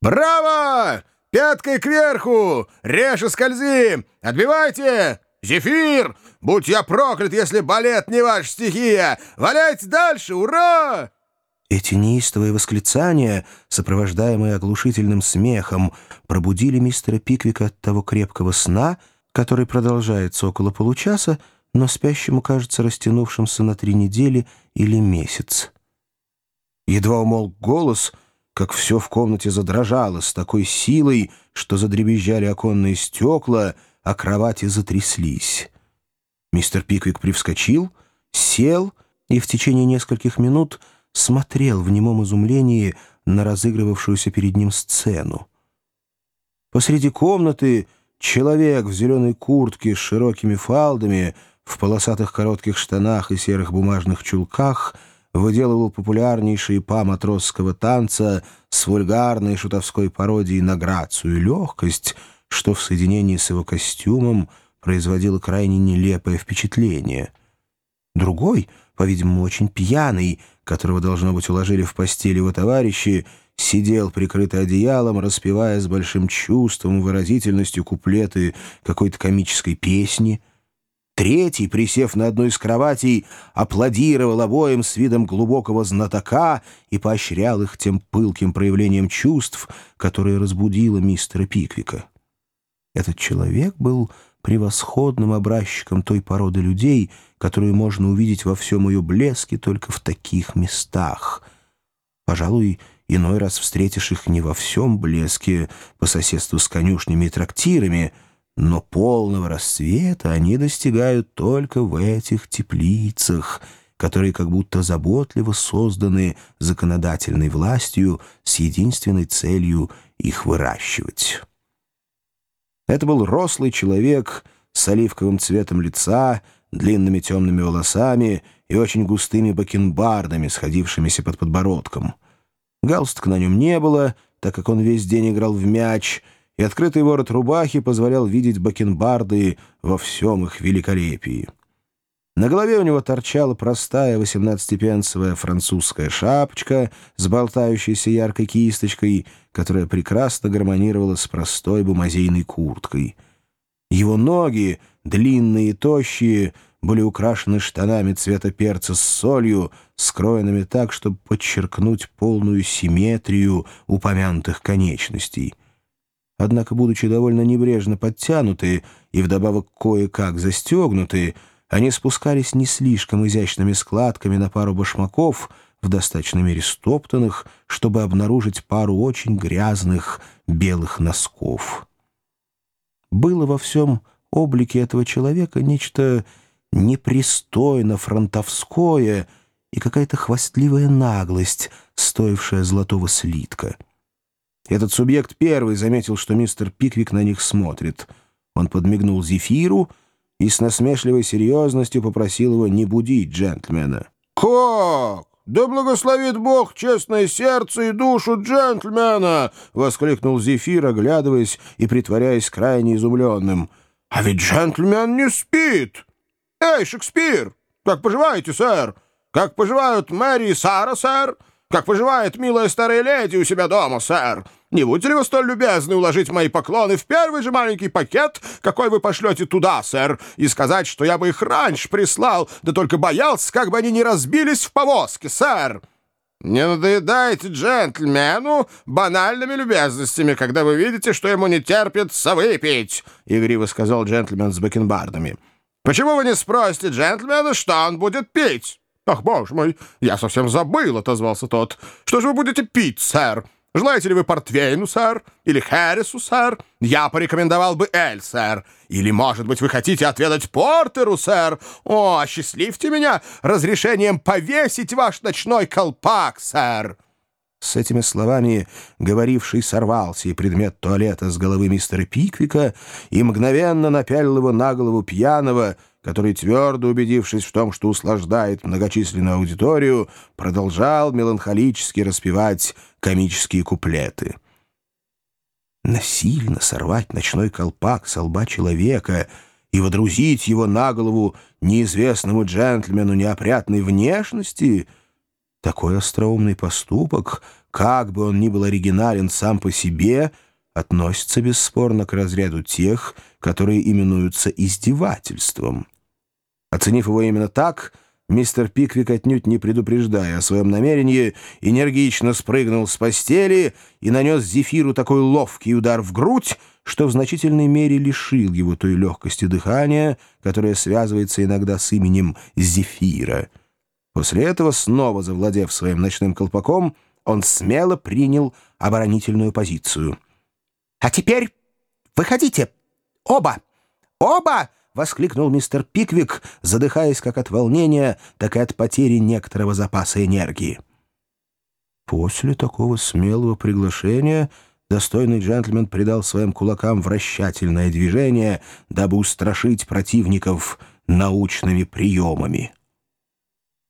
«Браво! Пяткой кверху! Реже скользи! Отбивайте! Зефир! Будь я проклят, если балет не ваша стихия! Валяйте дальше! Ура!» Эти неистовые восклицания, сопровождаемые оглушительным смехом, пробудили мистера Пиквика от того крепкого сна, который продолжается около получаса, но спящему кажется растянувшимся на три недели или месяц. Едва умолк голос, как все в комнате задрожало с такой силой, что задребезжали оконные стекла, а кровати затряслись. Мистер Пиквик привскочил, сел и в течение нескольких минут смотрел в немом изумлении на разыгрывавшуюся перед ним сцену. Посреди комнаты человек в зеленой куртке с широкими фалдами, в полосатых коротких штанах и серых бумажных чулках выделывал популярнейшие па матросского танца с вульгарной шутовской пародией на грацию и легкость, что в соединении с его костюмом производило крайне нелепое впечатление. Другой, по-видимому, очень пьяный, которого, должно быть, уложили в постель его товарищи, сидел, прикрытый одеялом, распевая с большим чувством и выразительностью куплеты какой-то комической песни. Третий, присев на одну из кроватей, аплодировал обоим с видом глубокого знатока и поощрял их тем пылким проявлением чувств, которое разбудило мистера Пиквика. Этот человек был превосходным образчиком той породы людей, которую можно увидеть во всем ее блеске только в таких местах. Пожалуй, иной раз встретишь их не во всем блеске по соседству с конюшнями и трактирами, но полного рассвета они достигают только в этих теплицах, которые как будто заботливо созданы законодательной властью с единственной целью их выращивать. Это был рослый человек с оливковым цветом лица, длинными темными волосами и очень густыми бакенбардами, сходившимися под подбородком. Галстука на нем не было, так как он весь день играл в мяч, и открытый ворот рубахи позволял видеть бакенбарды во всем их великолепии. На голове у него торчала простая восемнадцатипенсовая французская шапочка с болтающейся яркой кисточкой, которая прекрасно гармонировала с простой бумазейной курткой. Его ноги, длинные и тощие, были украшены штанами цвета перца с солью, скроенными так, чтобы подчеркнуть полную симметрию упомянутых конечностей. Однако, будучи довольно небрежно подтянутые и вдобавок кое-как застегнутые, они спускались не слишком изящными складками на пару башмаков, в достаточной мере стоптанных, чтобы обнаружить пару очень грязных белых носков. Было во всем облике этого человека нечто непристойно фронтовское и какая-то хвастливая наглость, стоившая золотого слитка. Этот субъект первый заметил, что мистер Пиквик на них смотрит. Он подмигнул Зефиру — и с насмешливой серьезностью попросил его не будить джентльмена. «Как? Да благословит Бог честное сердце и душу джентльмена!» — воскликнул Зефир, оглядываясь и притворяясь крайне изумленным. «А ведь джентльмен не спит! Эй, Шекспир! Как поживаете, сэр? Как поживают Мэри и Сара, сэр? Как поживает милая старая леди у себя дома, сэр? Не будете ли вы столь любезны уложить мои поклоны в первый же маленький пакет, какой вы пошлете туда, сэр, и сказать, что я бы их раньше прислал, да только боялся, как бы они не разбились в повозке, сэр?» «Не надоедайте джентльмену банальными любезностями, когда вы видите, что ему не терпится выпить», — игриво сказал джентльмен с бакенбардами. «Почему вы не спросите джентльмена, что он будет пить?» «Ах, боже мой, я совсем забыл», — отозвался тот. «Что же вы будете пить, сэр? Желаете ли вы портвейну, сэр? Или Хэрису, сэр? Я порекомендовал бы Эль, сэр. Или, может быть, вы хотите отведать портеру, сэр? О, осчастливьте меня разрешением повесить ваш ночной колпак, сэр!» С этими словами говоривший сорвался и предмет туалета с головы мистера Пиквика и мгновенно напялил его на голову пьяного — который, твердо убедившись в том, что услаждает многочисленную аудиторию, продолжал меланхолически распевать комические куплеты. Насильно сорвать ночной колпак со лба человека и водрузить его на голову неизвестному джентльмену неопрятной внешности — такой остроумный поступок, как бы он ни был оригинален сам по себе, относится бесспорно к разряду тех, которые именуются издевательством. Оценив его именно так, мистер Пиквик, отнюдь не предупреждая о своем намерении, энергично спрыгнул с постели и нанес Зефиру такой ловкий удар в грудь, что в значительной мере лишил его той легкости дыхания, которая связывается иногда с именем Зефира. После этого, снова завладев своим ночным колпаком, он смело принял оборонительную позицию. «А теперь выходите! Оба! Оба!» — воскликнул мистер Пиквик, задыхаясь как от волнения, так и от потери некоторого запаса энергии. После такого смелого приглашения достойный джентльмен придал своим кулакам вращательное движение, дабы устрашить противников научными приемами.